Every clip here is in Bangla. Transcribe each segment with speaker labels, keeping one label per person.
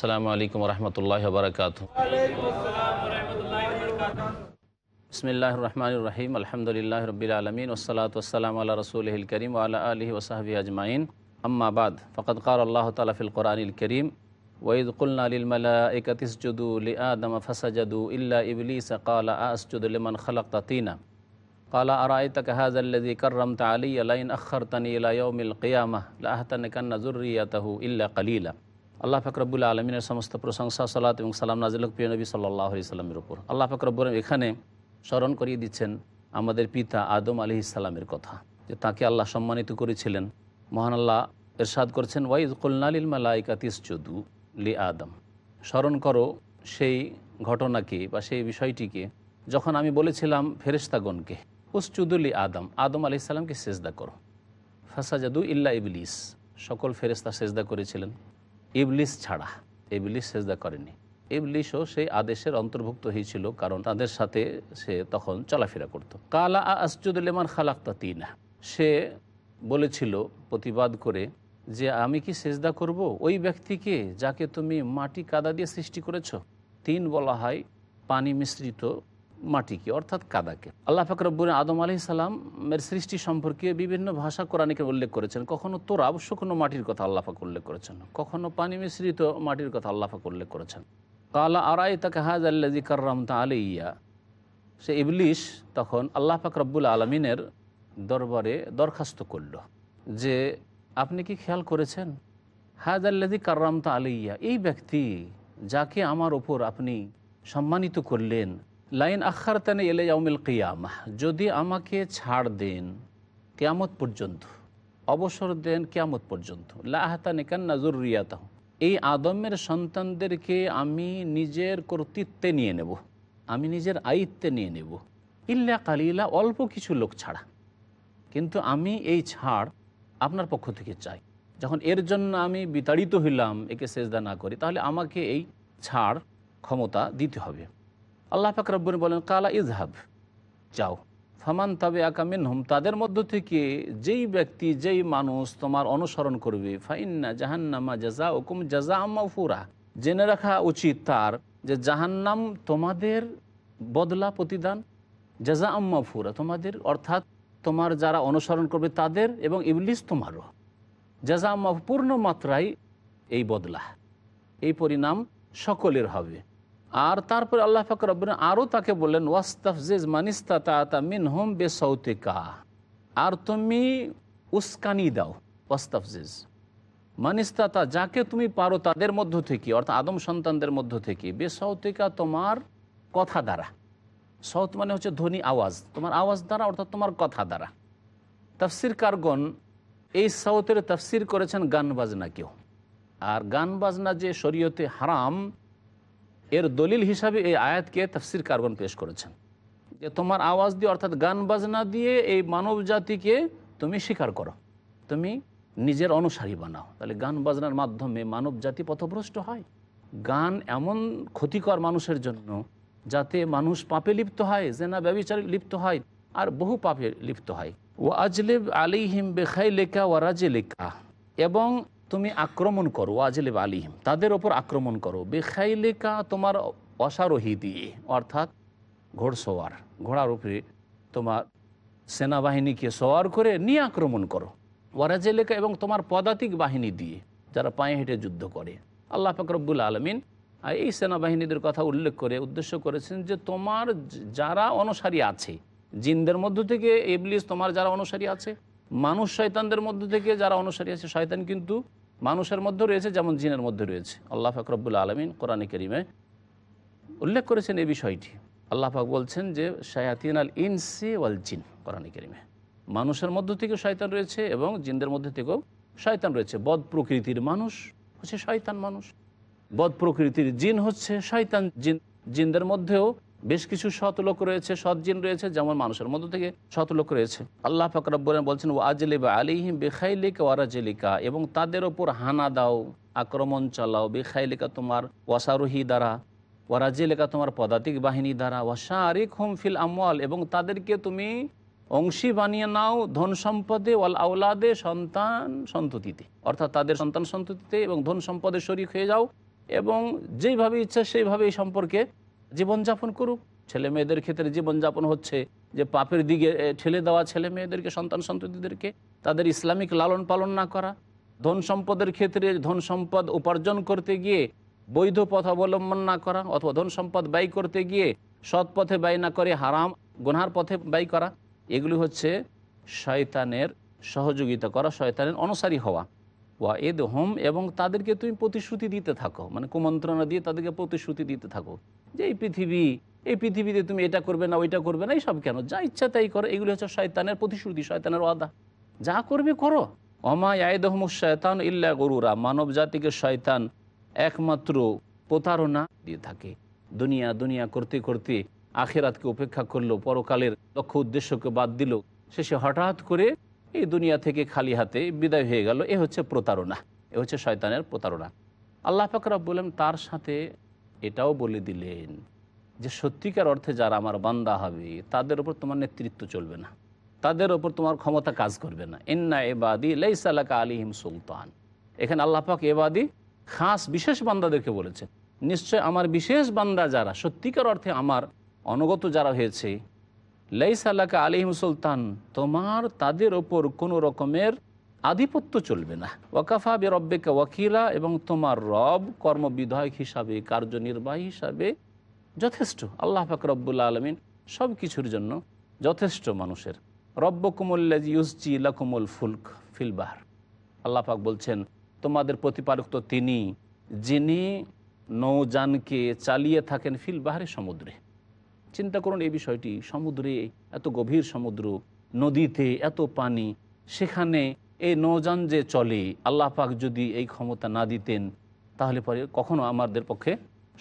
Speaker 1: السلام عليكم ورحمة الله وبركاته. بسم الله الرحمن الرحيم. الحمد لله رب العالمين والصلاة والسلام على رسوله الكريم وعلى آله وصحبه أجمعين. أما بعد فقد قال الله تعالى في القرآن الكريم وَإِذْ قُلْنَا لِلْمَلَائِكَةِ اسْجُدُوا لِآدَمَ فَسَجَدُوا إِلَّا إِبْلِيسَ قَالَ أَسْجُدُ لِمَنْ خَلَقْتَ طِينًا قال أرأيتك هذا الذي كرمت علي لئن أخرتني إلى يوم القيامة لأهتنكن ذريته إلا قليلا আল্লাহ ফাকরবুল আলমিনের সমস্ত প্রশংসা, সালাত এবং সালাম নাজিলক প্রিয় নবী সাল্লাহ আলি সাল্লামের উপর। আল্লাহ ফাকরবুল এখানে স্মরণ করিয়ে দিচ্ছেন আমাদের পিতা আদম আলি ইসাল্লামের কথা, যে তাকে আল্লাহ সম্মানিত করেছিলেন। মহান আল্লাহ এরশাদ করছেন ওয়াইদ কুলনালিল মালাইকাতিস চদু লি আদম। স্মরণ করো সেই ঘটনাকে বা সেই বিষয়টিকে, যখন আমি বলেছিলাম ফেরেস্তাগণকে উসচুদুল্লি আদম। আদম আলি ইসাল্লামকে সেজদা করো। ফাসাজাদু ইল্লা ইবলিস। সকল ফেরেস্তা সেজদা করেছিলেন। ইবলিস ছাড়া, ইবলিস সেজদা করেনি। ইবলিশও সেই আদেশের অন্তর্ভুক্ত হয়েছিল, কারণ তাদের সাথে সে তখন চলাফেরা করত। কালা আসজুদুলেমান খালাক্তা তিনা। সে বলেছিল, প্রতিবাদ করে যে, আমি কি সেজদা করব? ওই ব্যক্তিকে যাকে তুমি মাটি কাদা দিয়ে সৃষ্টি করেছ? তিন বলা হয়, পানি মিশ্রিত মাটিকে অর্থাৎ কাদাকে আল্লাহ ফাকরবুর আদম আলি সালামের সৃষ্টি সম্পর্কে বিভিন্ন ভাষা কোরআনিকে উল্লেখ করেছেন। কখনো তোরা অবশ্য কোনো মাটির কথা আল্লাহাক উল্লেখ করেছেন কখনো পানি মিশ্রিত মাটির কথা আল্লাহাক উল্লেখ করেছেন। কালা আরাই তাকে হাজ আল্লাজি কার্রামতা আলিয়া সে ইবলিশ তখন আল্লাহ পাক রব্বুল আলমিনের দরবারে দরখাস্ত করল যে, আপনি কি খেয়াল করেছেন? হাজ আল্লাদি কার্রামতা আলিয়া এই ব্যক্তি যাকে আমার ওপর আপনি সম্মানিত করলেন লাইন আখার তানে এলে ইয়াউমিল কিয়ামা যদি আমাকে ছাড় দেন কেয়ামত পর্যন্ত, অবসর দেন কেয়ামত পর্যন্ত লাহাতা নেকান নাজুর রিয়াতাহ এই আদমের সন্তানদেরকে আমি নিজের কর্তৃত্বে নিয়ে নেব, আমি নিজের আয়িত্বে নিয়ে নেব। ইল্লা কালিলা, অল্প কিছু লোক ছাড়া। কিন্তু আমি এই ছাড় আপনার পক্ষ থেকে চাই। যখন এর জন্য আমি বিতাড়িত হইলাম, একে সেজদা না করি, তাহলে আমাকে এই ছাড় ক্ষমতা দিতে হবে। আল্লাহ ফাকরাব্বর বলেন, কালা ইজহাব যাও। ফামান তবে আকামিন হুম তাদের মধ্য থেকে যেই ব্যক্তি, যেই মানুষ তোমার অনুসরণ করবে, ফাইন্না জাহান্নামা জাজা ওকুম জাজা ফুরা জেনে রাখা উচিত তার যে জাহান্নাম তোমাদের বদলা প্রতিদান জাজা ফুরা তোমাদের, অর্থাৎ তোমার যারা অনুসরণ করবে তাদের এবং ইবলিস তোমারও। জাজা আম্মা পূর্ণ মাত্রায় এই বদলা, এই পরিণাম সকলের হবে। আর তারপরে আল্লাহ ফাকর রব্বিন আরও তাকে বললেন, ওয়াস্তাফজিজ মানিস্তা তা মিন হোম বে সৌতিকা আর তুমি উস্কানি দাও, ওয়াস্তাফজিজ। মানিস্তাতা যাকে তুমি পারো তাদের মধ্য থেকে, অর্থাৎ আদম সন্তানদের মধ্য থেকে বে সৌতিকা তোমার কথা দ্বারা। সৌত মানে হচ্ছে ধ্বনি আওয়াজ। তোমার আওয়াজ দ্বারা, অর্থাৎ তোমার কথা দ্বারা। তাফসির কারগণ এই সাউতের তাফসির করেছেন গান বাজনা কেউ। আর গান বাজনা যে শরীয়তে হারাম এর দলিল হিসাবে এই আয়াতকে তফসির কার্বন পেশ করেছেন। যে তোমার আওয়াজ দিয়ে অর্থাৎ গান বাজনা দিয়ে এই মানব জাতিকে তুমি স্বীকার করো, তুমি নিজের অনুসারী বানাও। তাহলে গান বাজনার মাধ্যমে মানব জাতি পথভ্রষ্ট হয়। গান এমন ক্ষতিকর মানুষের জন্য যাতে মানুষ পাপে লিপ্ত হয়, জেনা ব্যবচারে লিপ্ত হয়, আর বহু পাপে লিপ্ত হয়। ও আজলেব আলিহিম বেখাই লেখা ও রাজে লেখা এবং তুমি আক্রমণ করো, ওয়াজলেব আলিহিম তাদের ওপর আক্রমণ করো। বেখাইলেকা তোমার অসারোহী দিয়ে, অর্থাৎ ঘোড়সওয়ার ঘোড়ার উপরে তোমার সেনাবাহিনীকে সওয়ার করে নিয়ে আক্রমণ করো। ওয়ারাজেলেকা এবং তোমার পদাতিক বাহিনী দিয়ে, যারা পায়ে হেঁটে যুদ্ধ করে। আল্লাহ ফাকরবুল আলমিন এই সেনাবাহিনীদের কথা উল্লেখ করে, উদ্দেশ্য করেছেন যে তোমার যারা অনুসারী আছে, জিনদের মধ্য থেকে এবলিস তোমার যারা অনুসারী আছে, মানুষ শয়তানদের মধ্য থেকে যারা অনুসারী আছে, শয়তান কিন্তু মানুষের মধ্যে রয়েছে যেমন জিনের মধ্যে রয়েছে। আল্লাহ ফাকরবুল আলমিন কোরআন করিমে উল্লেখ করেছেন এই বিষয়টি। আল্লাহ পাক বলছেন যে শায়াতিন আল ইনসি ওয়াল জিন, কোরআন করিমে। মানুষের মধ্য থেকে শয়তান রয়েছে এবং জিনদের মধ্যে থেকেও শয়তান রয়েছে। বদ প্রকৃতির মানুষ হচ্ছে শয়তান মানুষ। বদ প্রকৃতির জিন হচ্ছে শয়তান জিন। জিনদের মধ্যেও বেশ কিছু সৎ লোক রয়েছে, সৎ জিন রয়েছে, যেমন মানুষের মধ্য থেকে সৎ লোক রয়েছে। আল্লাহ ফাকরাবুল্লাহ বলছেন ও আজলিবা আলিহিম বেখাইলিকা ওয়ারাজলিকা এবং তাদের ওপর হানা দাও, আক্রমণ চালাও, বেখাইলিকা তোমার ওয়াসারোহী দ্বারা ওয়ারাজিলেকা তোমার পদাতিক বাহিনী দ্বারা ওয়াশারিক হোম ফিল আমওয়াল, এবং তাদেরকে তুমি অংশী বানিয়ে নাও ধন সম্পদে, ওয়াল আউলাদে সন্তান সন্ততিতে। অর্থাৎ তাদের সন্তান সন্ততিতে এবং ধন সম্পদে শরিক হয়ে যাও, এবং যেইভাবে ইচ্ছা সেইভাবে এই সম্পর্কে জীবনযাপন করুক। ছেলে মেয়েদের ক্ষেত্রে জীবনযাপন হচ্ছে যে পাপের দিকে ঠেলে দেওয়া ছেলে মেয়েদেরকে, সন্তান সন্ততিদেরকে, তাদের ইসলামিক লালন পালন না করা। ধন সম্পদের ক্ষেত্রে ধন সম্পদ উপার্জন করতে গিয়ে বৈধ পথ অবলম্বন না করা অথবা ধন সম্পদ ব্যয় করতে গিয়ে সৎ পথে ব্যয় না করে, হারাম গুনহার পথে ব্যয় করা, এগুলি হচ্ছে শয়তানের সহযোগিতা করা, শয়তানের অনুসারী হওয়া। ওয়া এদ হোম এবং তাদেরকে তুমি প্রতিশ্রুতি দিতে থাকো। মানে কুমন্ত্রণা দিয়ে তাদেরকে প্রতিশ্রুতি দিতে থাকো। যে এই পৃথিবী, এই পৃথিবীতে তুমি এটা করবে না, ওইটা করবে না, এইসব কেন? যা ইচ্ছা তাই করো, এগুলি হচ্ছে শয়তানের প্রতিশ্রুতি, শয়তানের ওয়াদা। যা করবে করো। অমা আয়দহম শয়তান ইল্লা গরুরা, মানব জাতিকে শয়তান একমাত্র প্রতারণা দিয়ে থাকে। দুনিয়া দুনিয়া করতে করতে আখেরাতকে উপেক্ষা করল, পরকালের লক্ষ্য উদ্দেশ্যকে বাদ দিল। শেষে হঠাৎ করে এই দুনিয়া থেকে খালি হাতে বিদায় হয়ে গেল। এ হচ্ছে প্রতারণা, এ হচ্ছে শয়তানের প্রতারণা। আল্লাহ পাকরা বললেন তার সাথে এটাও বলে দিলেন যে সত্যিকার অর্থে যারা আমার বান্দা হবে, তাদের ওপর তোমার নেতৃত্ব চলবে না। তাদের ওপর তোমার ক্ষমতা কাজ করবে না। ইন্না এবাদি লাইসালাকা আলিহিম সুলতান। এখানে আল্লাহ পাক এবাদি খাস বিশেষ বান্দাদেরকে বলেছে নিশ্চয় আমার বিশেষ বান্দা যারা, সত্যিকার অর্থে আমার অনুগত যারা হয়েছে লাইসালাকা আলিহিম সুলতান, তোমার তাদের ওপর কোনো রকমের আধিপত্য চলবে না। ওয়াকাফা বে রব্বেকা ওয়াকিলা এবং তোমার রব কর্মবিধায়ক হিসাবে, কার্যনির্বাহী হিসাবে যথেষ্ট। আল্লাহ পাক আলমিন সব কিছুর জন্য যথেষ্ট মানুষের। রব্ব কুমুল্লাজ ইউসজি লাকুমুল ফুলক ফিলবাহার আল্লাহ পাক বলছেন, তোমাদের প্রতিপালক তো তিনি, যিনি নৌযানকে চালিয়ে থাকেন ফিলবাহারে সমুদ্রে। চিন্তা করুন এই বিষয়টি, সমুদ্রে এত গভীর সমুদ্র, নদীতে এত পানি, সেখানে এই নৌযান যে চলে, আল্লাহ পাক যদি এই ক্ষমতা না দিতেন, তাহলে পরে কখনো আমাদের পক্ষে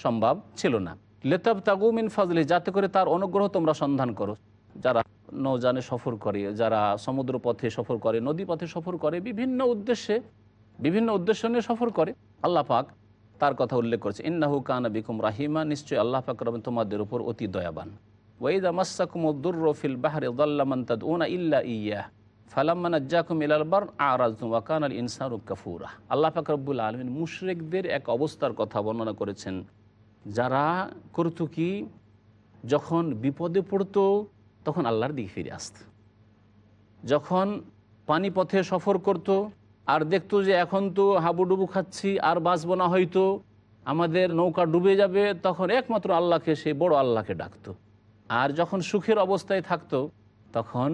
Speaker 1: সম্ভব ছিল না। লেতাব তাগুমিন ফাজলে যাতে করে তার অনুগ্রহ তোমরা সন্ধান করো। যারা নৌযানে সফর করে, যারা সমুদ্র পথে সফর করে নদী পথে সফর করে, বিভিন্ন উদ্দেশ্যে, বিভিন্ন উদ্দেশ্য নিয়ে সফর করে, আল্লাহ পাক তার কথা উল্লেখ করেছে। ইন্নাহু কানা বিকুম রাহিমা, নিশ্চয়ই আল্লাহ পাক রবেন তোমাদের উপর অতি দয়াবান। ওয়াইদা মাসাকুম দুর্রফিল বাহারে দাল্লামান তাদউনা ইল্লা ইয়া ফালাম্মান আজ্জাকুম ইলাল বার আরাজতুম ওয়াকান আল ইনসানু কাফুরা। আল্লাহ পাক রব্বুল আলমিন মুশরিকদের এক অবস্থার কথা বর্ণনা করেছেন। যারা করতো কি? যখন বিপদে পড়তো, তখন আল্লাহর দিকে ফিরে আসত। যখন পানিপথে সফর করত, আর দেখতো যে এখন তো হাবুডুবু খাচ্ছি, আর বাঁচবো না হয়তো, আমাদের নৌকা ডুবে যাবে, তখন একমাত্র আল্লাহকে সে বড় আল্লাহকে ডাকতো। আর যখন সুখের অবস্থায় থাকতো, তখন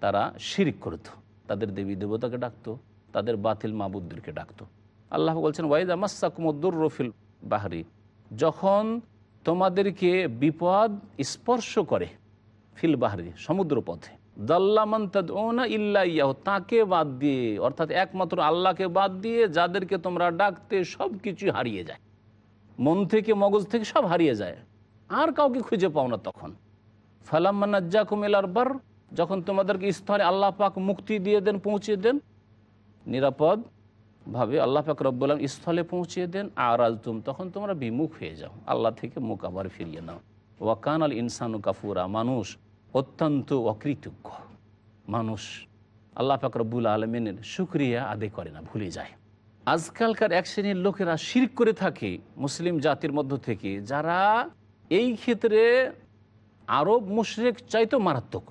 Speaker 1: তারা শিরিক করত। তাদের দেবী দেবতাকে ডাকতো, তাদের বাতিল মাবুদ্দেরকে ডাকতো। আল্লাহ বলছেন, ওয়াইদ আমাসাকুমদ্দুর রফিল বাহারি। যখন তোমাদেরকে বিপদ স্পর্শ করে ফিল বাহারি সমুদ্র পথে ইল্লা ইয়াহু, তাকে বাদ দিয়ে, অর্থাৎ একমাত্র আল্লাহকে বাদ দিয়ে যাদেরকে তোমরা ডাকতে সব কিছু হারিয়ে যায়। মন থেকে, মগজ থেকে সব হারিয়ে যায়। আর কাউকে খুঁজে পাও না তখন। ফালাম্মান্নাজ্জা কুমিলার বার যখন তোমাদেরকে স্থলে আল্লাহ পাক মুক্তি দিয়ে দেন, পৌঁছে দেন নিরাপদ ভাবে আল্লাহ পাক রব্বুল্লাম স্থলে পৌঁছিয়ে দেন আর তুম তখন তোমরা বিমুখ হয়ে যাও। আল্লাহ থেকে মুখ আবার ফিরিয়ে নাও। ওয়াকান আল ইনসানু কাফুরা, মানুষ অত্যন্ত অকৃতজ্ঞ। মানুষ আল্লাহ পাক রব্বুল আলমিনের সুক্রিয়া আদায় করে না, ভুলে যায়। আজকালকার এক শ্রেণির লোকেরা শির করে থাকে মুসলিম জাতির মধ্য থেকে, যারা এই ক্ষেত্রে আরব মুশরেক চাইতো মারাত্মক।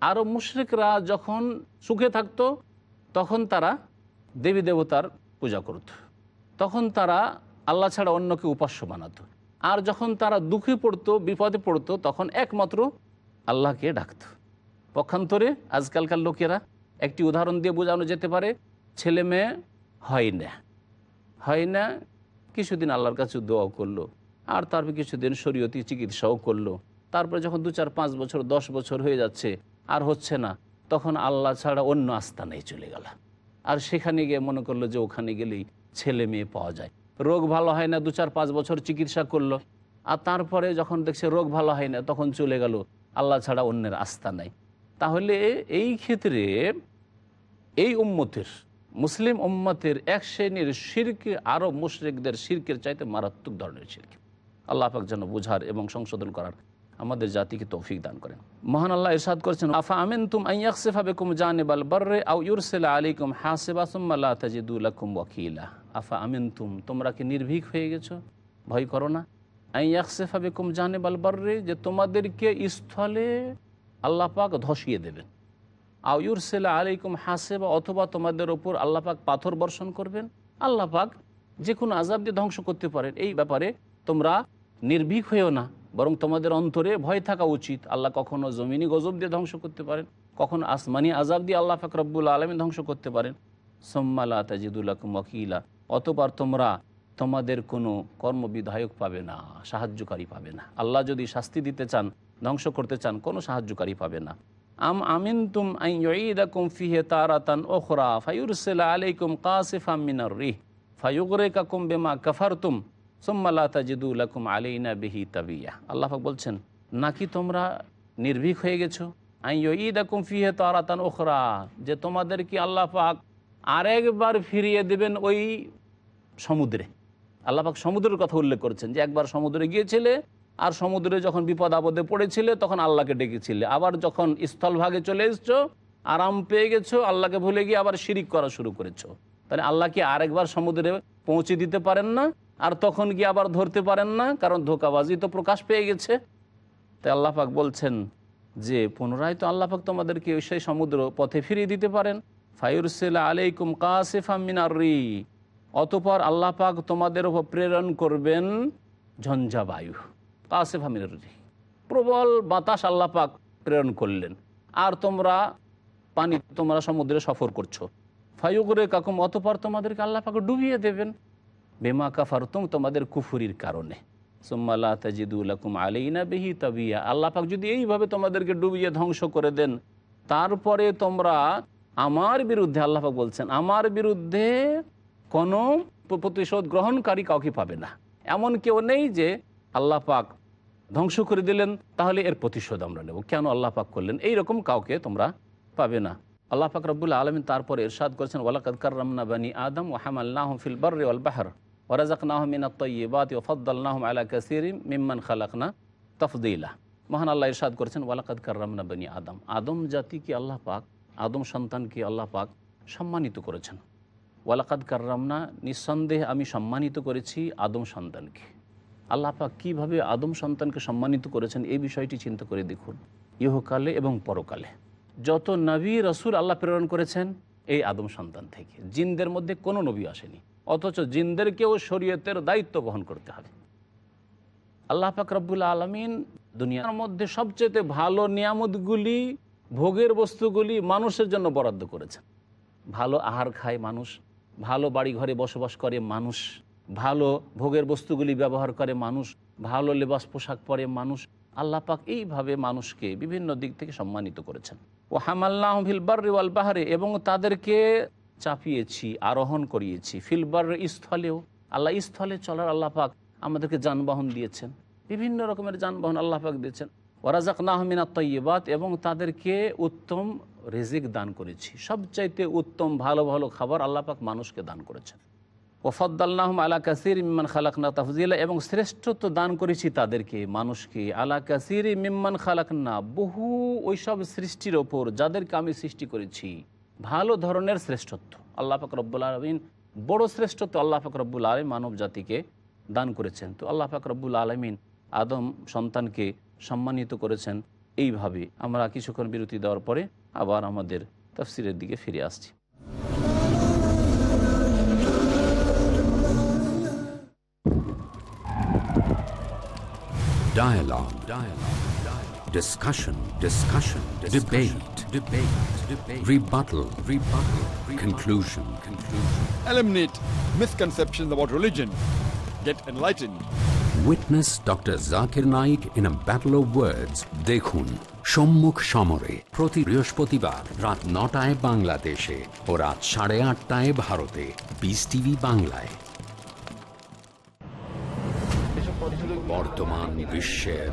Speaker 1: আরব মুশরিকরা যখন সুখে থাকতো, তখন তারা দেবী দেবতার পূজা করত। তখন তারা আল্লাহ ছাড়া অন্যকে উপাস্য বানাতো। আর যখন তারা দুঃখে পড়তো, বিপদে পড়তো, তখন একমাত্র আল্লাহকে ডাকত। পক্ষান্তরে আজকালকার লোকেরা একটি উদাহরণ দিয়ে বোঝানো যেতে পারে, ছেলে মেয়ে হয় না। হয় না, কিছুদিন আল্লাহর কাছে দোয়াও করল, আর তারপর কিছুদিন শরীয়তি চিকিৎসাও করল। তারপরে যখন দু চার পাঁচ বছর, দশ বছর হয়ে যাচ্ছে আর হচ্ছে না। তখন আল্লাহ ছাড়া অন্য আস্থানায় চলে গেল। আর সেখানে গিয়ে মনে করল যে ওখানে গেলেই ছেলে মেয়ে পাওয়া যায়। রোগ ভালো হয় না দু চার পাঁচ বছর চিকিৎসা করল। আর তারপরে যখন দেখছে রোগ ভালো হয় না, তখন চলে গেল, আল্লাহ ছাড়া অন্যের আস্থা নাই। তাহলে এই ক্ষেত্রে এই উম্মতের, মুসলিম উম্মতের এক শ্রেণির শিরকে আরব মুশরিকদের শিরকের চাইতে মারাত্মক ধরনের শিরক। আল্লাহ পাক যেন বুঝার এবং সংশোধন করার আমাদের জাতিকে তৌফিক দান করেন। মহান আল্লাহ ইরশাদ করেছেন, আফা আমিন তুম আইয়াকসিফা বেকুম জানেবাল বর্রে আউ ইউরসেলা আলাইকুম হাসিবা সুম্মা লা তাজিদু লাকুম ওয়াকিলা। আফা আমিন তুম তোমরা কি নির্ভীক হয়ে গেছো? ভয় করো না। আই একসেফা বেকুম জানে বালবার্রে যে তোমাদেরকে স্থলে আল্লাহ পাক ধসিয়ে দেবেন। আউর সেলা আলাইকুম হাসেবা, অথবা তোমাদের ওপর আল্লাহ পাক পাথর বর্ষণ করবেন। আল্লাহ পাক যে কোনো আজাব দিয়ে ধ্বংস করতে পারেন। এই ব্যাপারে তোমরা নির্ভীক হয়েও না। বরং তোমাদের অন্তরে ভয় থাকা উচিত। আল্লাহ কখনো জমিনি গজব দিয়ে ধ্বংস করতে পারেন, কখনো আসমানি আজাব দিয়ে আল্লাহ পাক রব্বুল আলমী ধ্বংস করতে পারেন। সোম্মালা তাজিদুল্লাহ ওয়াকিলা অতবার তোমরা তোমাদের কোনো কর্মবিধায়ক পাবে না, সাহায্যকারী পাবে না। আল্লাহ যদি শাস্তি দিতে চান, ধ্বংস করতে চান, কোনো সাহায্যকারী পাবে না। আম আমিন তুম আইদাকুম ফিহে তারাতান ওখরা ফায়ুরসেলা আলাইকুম কাসিফা মিনার রিহ ফায়ুগরে কাকুম বেমা কাফারতুম সোম্মালা তাজিদুল্লাকুম আলাইনা বিহি তাবিয়া। আল্লাহ পাক বলছেন, নাকি তোমরা নির্ভীক হয়ে গেছো? আই ঈদাকুম ফিহে তারাতান ওখরা যে তোমাদেরকে আল্লাহ পাক আরেকবার ফিরিয়ে দেবেন ওই সমুদ্রে। আল্লাপাক সমুদ্রের কথা উল্লেখ করেছেন যে, একবার সমুদ্রে গিয়েছিলে আর সমুদ্রে যখন বিপদ আপদে পড়েছিলে, তখন আল্লাহকে ডেকেছিলে। আবার যখন স্থলভাগে চলে এসছো, আরাম পেয়ে গেছো, আল্লাহকে ভুলে গিয়ে আবার শিরিক করা শুরু করেছ। তাহলে আল্লাহ কি আরেকবার সমুদ্রে পৌঁছে দিতে পারেন না? আর তখন কি আবার ধরতে পারেন না? কারণ ধোকাবাজি তো প্রকাশ পেয়ে গেছে। তাই আল্লাহ পাক বলছেন যে, পুনরায় তো আল্লাহ পাক তোমাদেরকে সেই সমুদ্র পথে ফিরিয়ে দিতে পারেন। ফায়ুরসেলা আলাইকুম কাসেফা মিনার রি। অতপর আল্লাহ পাক তোমাদের ওপর প্রেরণ করবেন ঝঞ্ঝা বায়ু কাসেফা মিনার রি। প্রবল বাতাস আল্লাহ পাক প্রেরণ করলেন। আর তোমরা পানি তোমরা সমুদ্রে সফর করছ। ফায়ুগরে কাকুম অতপর তোমাদেরকে আল্লাহ পাক ডুবিয়ে দেবেন। বেমা কাফারতুম তোমাদের কুফুরির কারণে। সুম্মাল্লা তাজিদুলাকুম আলাইনা বিহি তাবিয়া। আল্লাহ পাক যদি এইভাবে তোমাদেরকে ডুবিয়ে ধ্বংস করে দেন, তারপরে তোমরা আমার বিরুদ্ধে, আল্লাহ পাক বলছেন, আমার বিরুদ্ধে কোনো প্রতিশোধ গ্রহণকারী কাউকে পাবে না। এমন কেউ নেই যে আল্লাহ পাক ধ্বংস করে দিলেন, তাহলে এর প্রতিশোধ আমরা নেব। কেন আল্লাহ পাক করলেন? এই রকম কাউকে তোমরা পাবে না। আল্লাহ পাক রব্বুল্লা আলমিন তারপরে ইরশাদ করেছেন, ওয়ালাকাদ কার্রামনা বানি আদম ওয়াহামাল্লাহম ফিল বার্রি ওয়াল বাহর। ওরাজাকনাহম তৈবাত ও ফদ্দাল্লাহম আলা মিম্মান খালাকনা মহান আল্লাহ করেছেন বানি আদম। আদম আল্লাহ পাক, আদম আল্লাহ পাক সম্মানিত করেছেন। নিঃসন্দেহে আমি সম্মানিত করেছি আদম সন্তানকে। আল্লাহ পাক কীভাবে আদম সন্তানকে সম্মানিত করেছেন, এই বিষয়টি চিন্তা করে দেখুন। ইহকালে এবং পরকালে। যত নবী রসুল আল্লাহ প্রেরণ করেছেন, এই আদম সন্তান থেকে। জিনদের মধ্যে কোনো নবী আসেনি। অথচ জিনদেরকেও শরীয়তের দায়িত্ব বহন করতে হবে। আল্লাহ পাক রব্বুল আলমিন দুনিয়ার মধ্যে সবচেয়ে ভালো নিয়ামতগুলি, ভোগের বস্তুগুলি মানুষের জন্য বরাদ্দ করেছেন। ভালো আহার খায় মানুষ, ভালো বাড়ি ঘরে বসবাস করে মানুষ, ভালো ভোগের বস্তুগুলি ব্যবহার করে মানুষ, ভালো লেবাস পোশাক পরে মানুষ। আল্লাহ পাক এইভাবে মানুষকে বিভিন্ন দিক থেকে সম্মানিত করেছেন। ও হামাল্লাহ ফিলবার ওয়াল বাহারে এবং তাদেরকে চাপিয়েছি, আরোহণ করিয়েছি। ফিলবার স্থলেও, আল্লাহ স্থলে চলার আল্লাহ পাক আমাদেরকে যানবাহন দিয়েছেন। বিভিন্ন রকমের যানবাহন আল্লাহ পাক দিয়েছেন। ওরাজাক নাহমিনা তৈবাত এবং তাদেরকে উত্তম রেজিক দান করেছি। সবচাইতে উত্তম ভালো ভালো খাবার আল্লাহ পাক মানুষকে দান করেছেন। ওফদ্দাল্লাহম আলা কাসির মিম্মান খালাকনা তাফজিলা এবং শ্রেষ্ঠত্ব দান করেছি তাদেরকে, মানুষকে। আলা কাসির মিম্মান খালাকনা, বহু ওইসব সৃষ্টির ওপর যাদেরকে আমি সৃষ্টি করেছি। ভালো ধরনের শ্রেষ্ঠত্ব আল্লাহ পাক রব্বুল আলমিন বড় শ্রেষ্ঠত্ব আল্লাহ পাক রব্বুল আলম মানব জাতিকে দান করেছেন তো আল্লাহ পাক রব্বুল আলমিন আদম সন্তানকে সম্মানিত করেছেন এইভাবে আমরা কিছুক্ষণ বিরতি দেওয়ার পরে আবার আমাদের তফসিলের দিকে ফিরে আসছি
Speaker 2: Dialogue. Dialogue. Dialogue. Discussion. Discussion. Debate. Debate. Debate. Rebuttal. Rebuttal. rebuttal Conclusion. Conclusion.
Speaker 3: Eliminate misconceptions about religion. Get enlightened.
Speaker 2: Witness Dr. Zakir Naik in a battle of words. দেখুন সম্মুখ সমরে প্রতি বৃহস্পতিবার রাত নটায় বাংলাদেশে ও রাত সাড়ে আটটায় ভারতে বিস টিভি বাংলায় বর্তমান বিশ্বের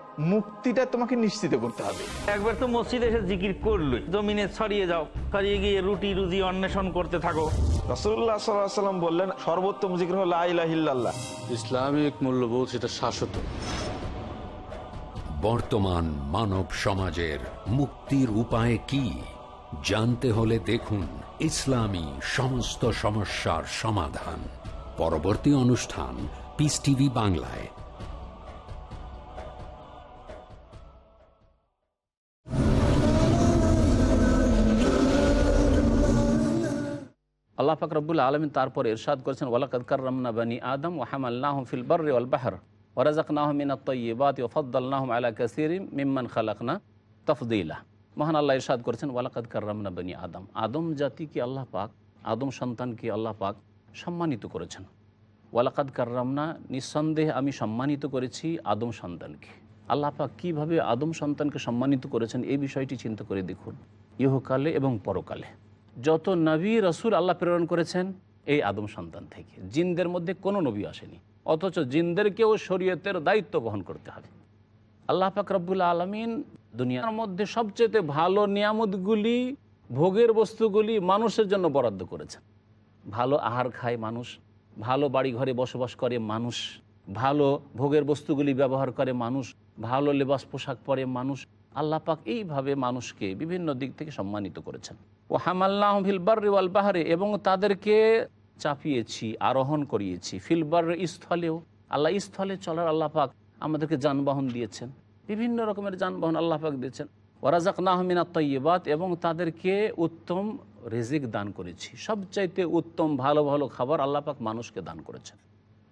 Speaker 4: মুক্তিটা তোমাকে নিশ্চিত করতে হবে।
Speaker 5: একবার তো মসজিদে এসে জিকির করল জমিনে ছড়িয়ে যাও ছড়িয়ে গিয়ে রুটি রুজি অন্বেষণ করতে থাকো।
Speaker 4: রসুল্লাহ সাল্লাম বললেন সর্বোত্তম জিকির হল আল্লাহ
Speaker 6: ইসলামিক মূল্যবোধ সেটা শাশ্বত।
Speaker 2: বর্তমান মানব সমাজের মুক্তির উপায় কি? জানতে হলে দেখুন ইসলামী সমস্ত সমস্যার সমাধান। পরবর্তী অনুষ্ঠান পিস টিভি বাংলায়।
Speaker 1: আল্লাহ পাক রব্বুল আলমিন তারপর ইরশাদ করেছেন, ওয়ালাকাদ কাররামনা বানি আদম ও হামাল্লাহম ফিল বার্রি ওয়াল বাহর ওয়ারাজাকনাহম মিন আত-তাইয়্যিবাত ওয়া ফাদ্দালনাহুম আলা কাসীরিম মিম্মান খালাকনা তাফদীলা। মহান আল্লাহ ইরশাদ করেছেন, ওয়ালাকাদ কাররামনা বানি আদম। আদম জাতিকে আল্লাহ পাক? আদম সন্তানকে আল্লাহ পাক? সম্মানিত করেছেন। ওয়ালাকাদ কাররামনা, নিঃসন্দেহে আমি সম্মানিত করেছি আদম সন্তানকে। আল্লাহ পাক কীভাবে আদম সন্তানকে সম্মানিত করেছেন, এই বিষয়টি চিন্তা করে দেখুন। ইহকালে এবং পরকালে। যত নবী রসুল আল্লাহ প্রেরণ করেছেন, এই আদম সন্তান থেকে। জিনদের মধ্যে কোনো নবী আসেনি। অথচ জিনদেরকেও শরীয়তের দায়িত্ব বহন করতে হবে। আল্লাহ পাক রব্বুল আলমিন দুনিয়ার মধ্যে সবচেয়ে ভালো নিয়ামতগুলি, ভোগের বস্তুগুলি মানুষের জন্য বরাদ্দ করেছেন। ভালো আহার খায় মানুষ, ভালো বাড়ি ঘরে বসবাস করে মানুষ, ভালো ভোগের বস্তুগুলি ব্যবহার করে মানুষ, ভালো লেবাস পোশাক পরে মানুষ আল্লাহ পাক এইভাবে মানুষকে বিভিন্ন দিক থেকে সম্মানিত করেছেন। ও হামাল্লাহ ফিলবার ওয়াল বাহারে, এবং তাদেরকে চাপিয়েছি, আরোহণ করিয়েছি। ফিলবার স্থলেও, আল্লাহ স্থলে চলার আল্লাহ পাক আমাদেরকে যানবাহন দিয়েছেন। বিভিন্ন রকমের যানবাহন আল্লাহ পাক দিয়েছেন। ওরাজাক নাহমিনা তৈবাত এবং তাদেরকে উত্তম রেজিক দান করেছি। সবচাইতে উত্তম ভালো ভালো খাবার আল্লাহ পাক মানুষকে দান করেছেন।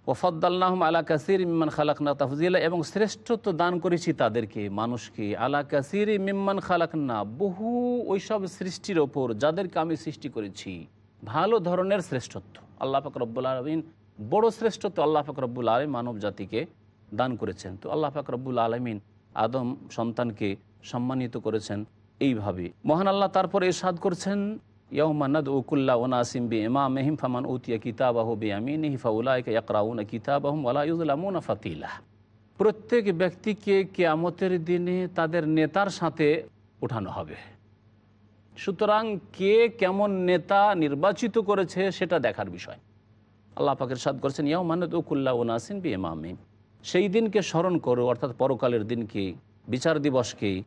Speaker 1: ওফদ্দাল্লাহম আলা কাসির মিম্মান খালাকনা তাফজিলা এবং শ্রেষ্ঠত্ব দান করেছি তাদেরকে, মানুষকে। আলা কাসির মিম্মান খালাকনা, বহু ওইসব সৃষ্টির ওপর যাদেরকে আমি সৃষ্টি করেছি। ভালো ধরনের শ্রেষ্ঠত্ব। আল্লাহ পাক রব্বুল আলমিন বড় শ্রেষ্ঠত্ব আল্লাহ পাক আলম মানব জাতিকে দান করেছেন। তো আল্লাহ পাক রব্বুল আলমিন আদম সন্তানকে সম্মানিত করেছেন এইভাবে। মহান আল্লাহ তারপরে এরশাদ করছেন ইয়ৌমানদ ওনাসিম প্রত্যেক ব্যক্তিকে কেয়ামতের দিনে তাদের নেতার সাথে উঠানো হবে। সুতরাং কে কেমন নেতা নির্বাচিত করেছে সেটা দেখার বিষয়। আল্লাহ পাকের সাদ করেছেন ইয়াও মানদ উকুল্লা ওনাসিন বি ইমামে সেই দিনকে স্মরণ করো, অর্থাৎ পরকালের দিনকে, বিচার দিবসকে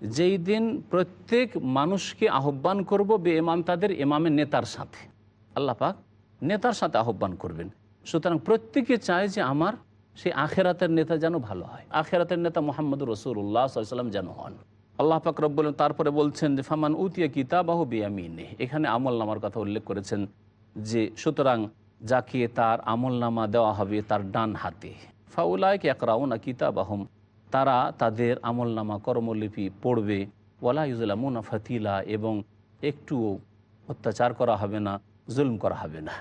Speaker 1: যেই দিন প্রত্যেক মানুষকে আহ্বান করব বে ইমাম তাদের এমামের নেতার সাথে। আল্লাহ পাক নেতার সাথে আহ্বান করবেন। সুতরাং প্রত্যেকে চায় যে আমার সেই আখেরাতের নেতা যেন ভালো হয়। আখেরাতের নেতা মোহাম্মদ রসুল্লাহ সাল্লাম যেন হন। আল্লাহ পাক রব্বুল তারপরে বলছেন যে, ফামান উতিয়া কিতাবাহ বিয়ামিনে এখানে আমল নামার কথা উল্লেখ করেছেন যে, সুতরাং যাকে তার আমল নামা দেওয়া হবে তার ডান হাতে। ফাউলায়ক একরাউনা কিতাবাহম। তারা তাদের আমল নামা কর্মলিপি পড়বে। ওয়ালা ইউজুলামুনা ফাতিলা এবং একটুও অত্যাচার করা হবে না, জুলম করা হবে না।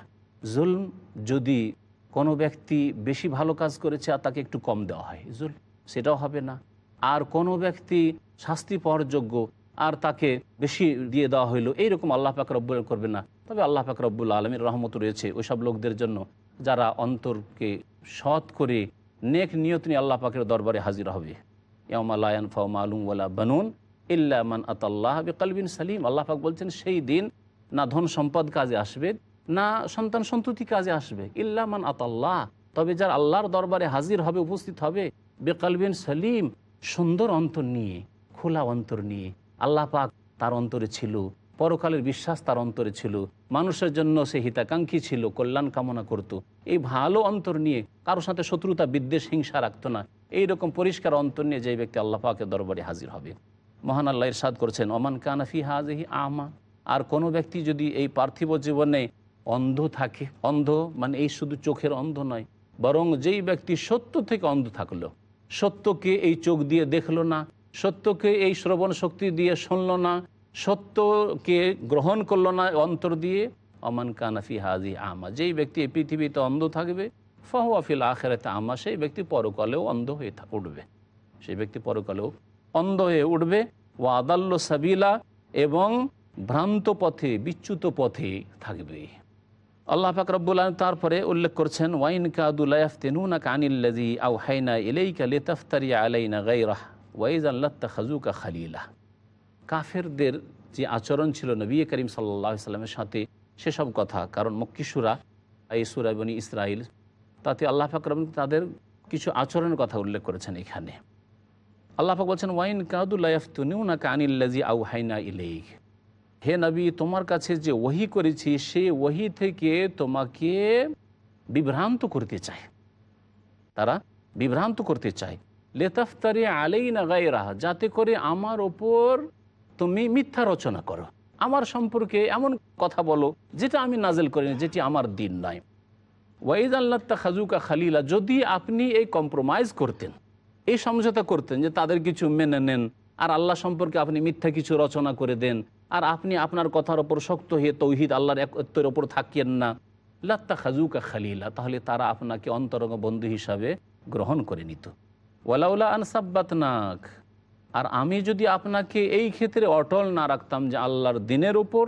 Speaker 1: জুলম যদি কোনো ব্যক্তি বেশি ভালো কাজ করেছে আর তাকে একটু কম দেওয়া হয় জুল সেটাও হবে না। আর কোনো ব্যক্তি শাস্তি পাওয়ার যোগ্য আর তাকে বেশি দিয়ে দেওয়া হইল, এইরকম আল্লাহ পাক রব্বুল করবে না। তবে আল্লাহ পাক রব্বুল আলমীর রহমত রয়েছে ওইসব লোকদের জন্য যারা অন্তরকে সৎ করে নেক নিয়ত নিয়ে আল্লাহ পাকের দরবারে হাজির হবে। ইয়ামালায়ন ফাউ মালুম ওয়ালা বানুন ইল্লামান আতাল্লাহ বেকালবিন সালিম। আল্লাহ পাক বলছেন, সেই দিন না ধন সম্পদ কাজে আসবে, না সন্তান সন্ততি কাজে আসবে। ইল্লামান আতাল্লাহ। তবে যার আল্লাহর দরবারে হাজির হবে, উপস্থিত হবে, বেকালবিন সালিম, সুন্দর অন্তর নিয়ে, খোলা অন্তর নিয়ে। আল্লাহ পাক তার অন্তরে ছিল, পরকালের বিশ্বাস তার অন্তরে ছিল। মানুষের জন্য সে হিতাকাঙ্ক্ষী ছিল, কল্যাণ কামনা করত। এই ভালো অন্তর নিয়ে কারও সাথে শত্রুতা, বিদ্বেষ, হিংসা রাখতো না। এইরকম পরিষ্কার অন্তর নিয়ে যে ব্যক্তি আল্লাহ দরবারে হাজির হবে। মহান আল্লাহ ইরশাদ করছেন অমান কানাফি হাজহি আমা আর কোনো ব্যক্তি যদি এই পার্থিব জীবনে অন্ধ থাকে, অন্ধ মানে এই শুধু চোখের অন্ধ নয়, বরং যেই ব্যক্তি সত্য থেকে অন্ধ থাকল, সত্যকে এই চোখ দিয়ে দেখল না, সত্যকে এই শ্রবণ শক্তি দিয়ে শুনল না সত্যকে গ্রহণ করল না অন্তর দিয়ে। অমান কানাফি হাজি আমা, যেই ব্যক্তি এই পৃথিবীতে অন্ধ থাকবে ফাহুয়াফিল আখেরাতে আমা, সেই ব্যক্তি পরকালেও অন্ধ হয়ে উঠবে। সেই ব্যক্তি পরকালেও অন্ধ হয়ে উঠবে। ও আদাল্য সাবিলা, এবং ভ্রান্ত পথে, বিচ্যুত পথে থাকবে। আল্লাহ আলম তারপরে উল্লেখ করছেন ওয়াইন কাদুলাইফতেনুনা কানিল্লাজি আউ হাইনা ইলাইকা লেতাফতারি আলাইনা গাইরাহ ওয়াইজ আল্লাহ খাজুকা খালিলা। কাফেরদের যে আচরণ ছিল নবী করিম সাল্লাহ সাল্লামের সাথে, সেসব কথা। কারণ মক্কিসুরা এই সুরাবনী ইসরাইল তাতে আল্লাহ ফাকরম তাদের কিছু আচরণের কথা উল্লেখ করেছেন এখানে। আল্লাহ পাক বলছেন, ওয়াইন কাদুল্লাহতুনা কানিল্লাজি আউ হাইনা ইলেইক। হে নবী, তোমার কাছে যে ওহি করেছি, সে ওহি থেকে তোমাকে বিভ্রান্ত করতে চায়। তারা বিভ্রান্ত করতে চায়। লেতাফতারি আলেই না গাইরাহা যাতে করে আমার ওপর তুমি মিথ্যা রচনা করো। আমার সম্পর্কে এমন কথা বলো, যেটা আমি নাজেল করিনি, যেটি আমার দিন নয় ওয়াইদ আল্লাহ খাজুকা খালিলা, যদি আপনি এই কম্প্রোমাইজ করতেন, এই সমঝোতা করতেন যে তাদের কিছু মেনে নেন, আর আল্লাহ সম্পর্কে আপনি মিথ্যা কিছু রচনা করে দেন, আর আপনি আপনার কথার ওপর শক্ত হয়ে তৌহিদ আল্লাহর একত্বের ওপর থাকিয়েন না, লাত্তা খাজুকা খালিলা, তাহলে তারা আপনাকে অন্তরঙ্গ বন্ধু হিসাবে গ্রহণ করে নিত। ওয়ালাউলা আনসাব্বাত নাক আর আমি যদি আপনাকে এই ক্ষেত্রে অটল না রাখতাম যে আল্লাহর দিনের ওপর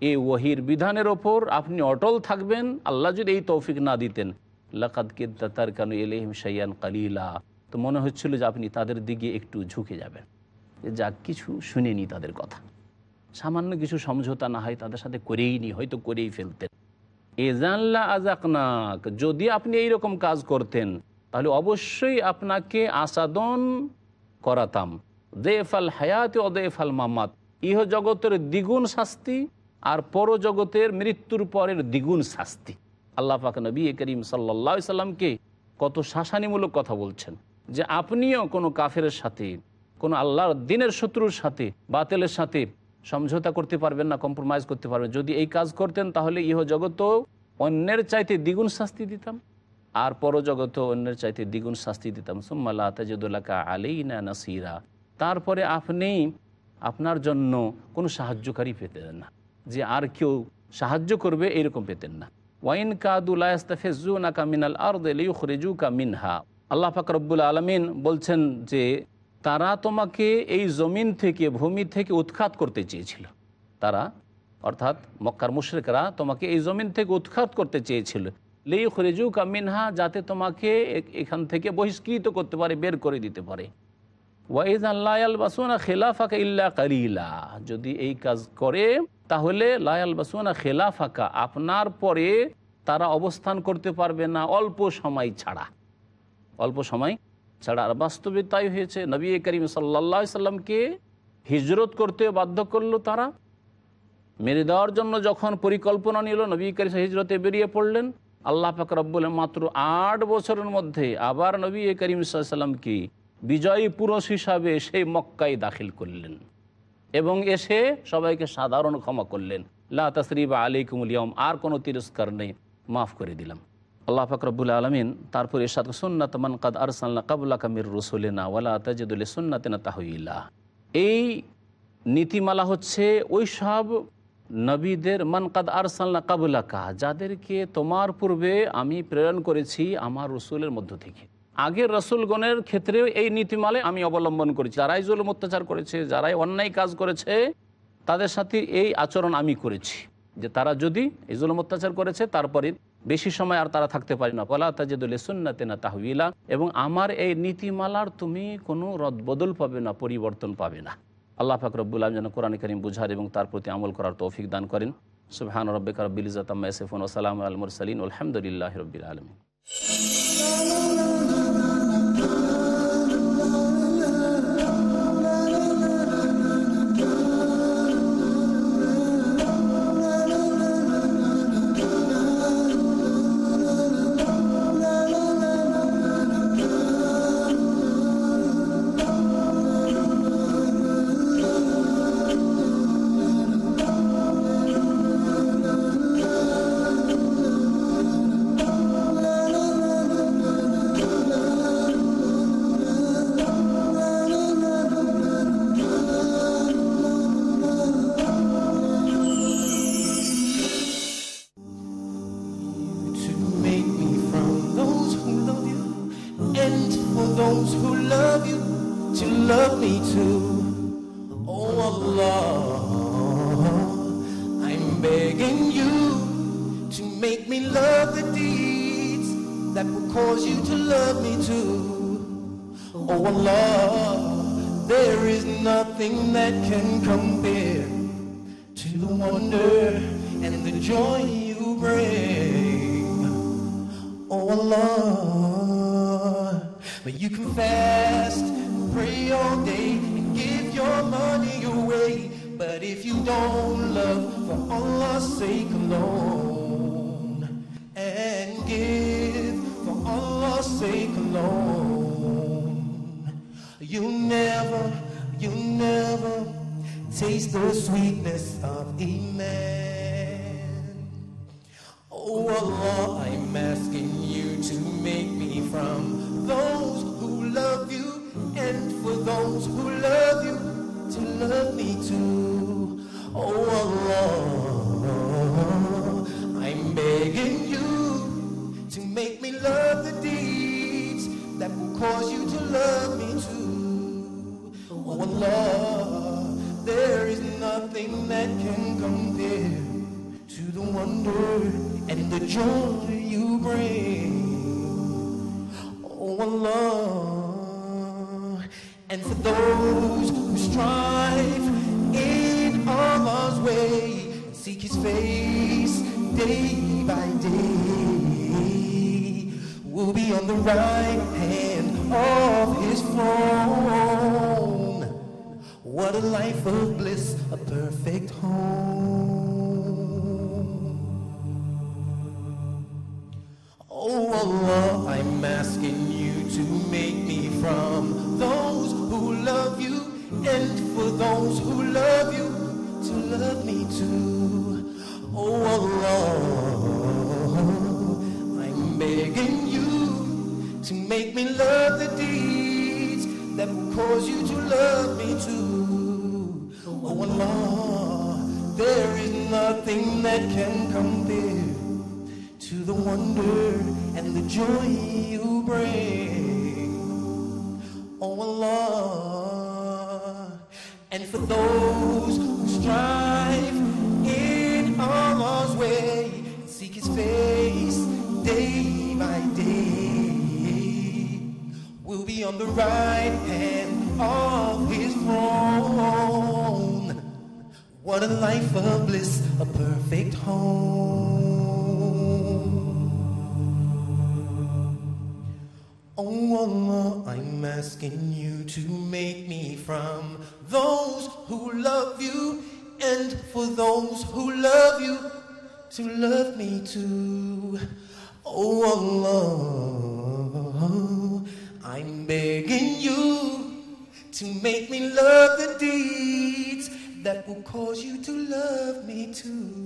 Speaker 1: এই ওহির বিধানের ওপর আপনি অটল থাকবেন, আল্লাহ যদি এই তৌফিক না দিতেন। লাকাদ কিদ্দাতার কেন এলেহিম সাইয়ান কালিলা। তো মনে হচ্ছিল যে আপনি তাদের দিকে একটু ঝুঁকে যাবেন। যা কিছু শুনেনি তাদের কথা। সামান্য কিছু সমঝোতা না হয় তাদের সাথে করেই নি, হয়তো করেই ফেলতেন। এজানলা আজাকনাক যদি আপনি এই রকম কাজ করতেন, তাহলে অবশ্যই আপনাকে আসাদন করাতাম। দেফাল হায়াতে অদেফাল মামাত। ইহ জগতের দ্বিগুণ শাস্তি আর পরজগতের মৃত্যুর পরের দ্বিগুণ শাস্তি। আল্লাহ পাক নবী করিম সাল্লা সাল্লামকে কত শাসানিমূলক কথা বলছেন যে আপনিও কোনো কাফের সাথে, কোনো আল্লাহর দিনের শত্রুর সাথে, বাতেলের সাথে সমঝোতা করতে পারবেন না কম্প্রোমাইজ করতে পারবেন যদি এই কাজ করতেন তাহলে ইহ জগত অন্যের চাইতে দ্বিগুণ শাস্তি দিতাম আর পর পরজগত অন্যের চাইতে দ্বিগুণ শাস্তি দিতাম। সুম্মাল্লা তাজুদ্দোল্লাকা আলেই না নাসিরা। তারপরে আপনি আপনার জন্য কোনো সাহায্যকারী পেতেন না। যে আর কেউ সাহায্য করবে এরকম পেতেন না। ওয়াইন কাদুলাস্তাফেজু নাকা মিনাল আর দেলিউখরেজু কা মিনহা। আল্লাহ ফাকরবুল আলমিন বলছেন যে, তারা তোমাকে এই জমিন থেকে, ভূমি থেকে উৎখাত করতে চেয়েছিল। তারা, অর্থাৎ মক্কার মুশ্রিকরা তোমাকে এই জমিন থেকে উৎখাত করতে চেয়েছিল। লেই খরেজু কা মিনহা, যাতে তোমাকে এখান থেকে বহিষ্কৃত করতে পারে, বের করে দিতে পারে। ওয়াইজ ইল্লা যদি এই কাজ করে, তাহলে লায়াল বাসুনা খেলাফাকা আপনার পরে তারা অবস্থান করতে পারবে না অল্প সময় ছাড়া। অল্প সময় ছাড়া। আর বাস্তবে তাই হয়েছে, নবী করিম সাল্লা সাল্লামকে হিজরত করতে বাধ্য করল তারা। মেরে দেওয়ার জন্য যখন পরিকল্পনা নিল, নবী করিম হিজরতে বেরিয়ে পড়লেন। আল্লাহ পাক মাত্র আট বছরের মধ্যে আবার নবী করিম সাল্লামকে বিজয়ী পুরুষ হিসাবে সেই মক্কায় দাখিল করলেন এবং এসে সবাইকে সাধারণ ক্ষমা করলেন। লা তসরিবা আলিকুমুলিয়ম আর কোনো তিরস্কার নেই, মাফ করে দিলাম। আল্লাহ ফাকরবুল আলমিন তারপর এরশাদ, সুন্নাত মান কাদ আরসাল্লা কাবুল্লা কামির রসুলিনা ওয়ালা তাজিদুল সুন্নাতেনা তাহইল্লাহ এই নীতিমালা হচ্ছে ওই সব নবীদের মান কাদ আরসাল্লা কাবুলাকা যাদেরকে তোমার পূর্বে আমি প্রেরণ করেছি আমার রসুলের মধ্য থেকে। আগের রসুলগণের ক্ষেত্রেও এই নীতিমালে আমি অবলম্বন করেছি। যারাই জুলুম অত্যাচার করেছে, যারাই অন্যায় কাজ করেছে, তাদের সাথে এই আচরণ আমি করেছি যে তারা যদি এই জুলুম অত্যাচার করেছে, তারপরে বেশি সময় আর তারা থাকতে পারে না। পলা তাজেদুল সুন্নাতে না তাহবিলা এবং আমার এই নীতিমালার তুমি কোনো রদবদল পাবে না, পরিবর্তন পাবে না। আল্লাহ ফাকরবুল আলম যেন কোরআন করিম বুঝার এবং তার প্রতি আমল করার তৌফিক দান করেন। সুবহান রব্বিক রব্বিল ইজাত আম্মা ইয়াসিফুন আলাল মুরসালিন। আলহামদুলিল্লাহি রাব্বিল আলামিন।
Speaker 7: へえなるほど。To love me too. Oh Allah, there is nothing that can compare to the wonder and the joy you bring. Oh Allah, but you can fast, pray all day, and give your money away. But if you don't love for Allah's sake alone, taste the sweetness of Iman. Oh Allah, I'm asking you to make me from those who love you and for those who love you to love me too. Oh and the joy you bring. Oh Allah, and for those who strive in Allah's way, seek His face day by day, will be on the right hand of His throne. What a life of bliss, a perfect home. Make me from those who love you and for those who love you to love me too. Oh Allah, I'm begging you to make me love the deeds that will cause you to love me too. Oh Allah, there is nothing that can compare to the wonder and the joy you bring. Oh and for those who strive in Allah's way, and seek His face day by day, will be on the right hand of His throne. What a life of bliss, a perfect home. Oh Allah, I'm asking you to make me from those who love you and for those who love you to love me too. Oh Allah, I'm begging you to make me love the deeds that will cause you to love me too.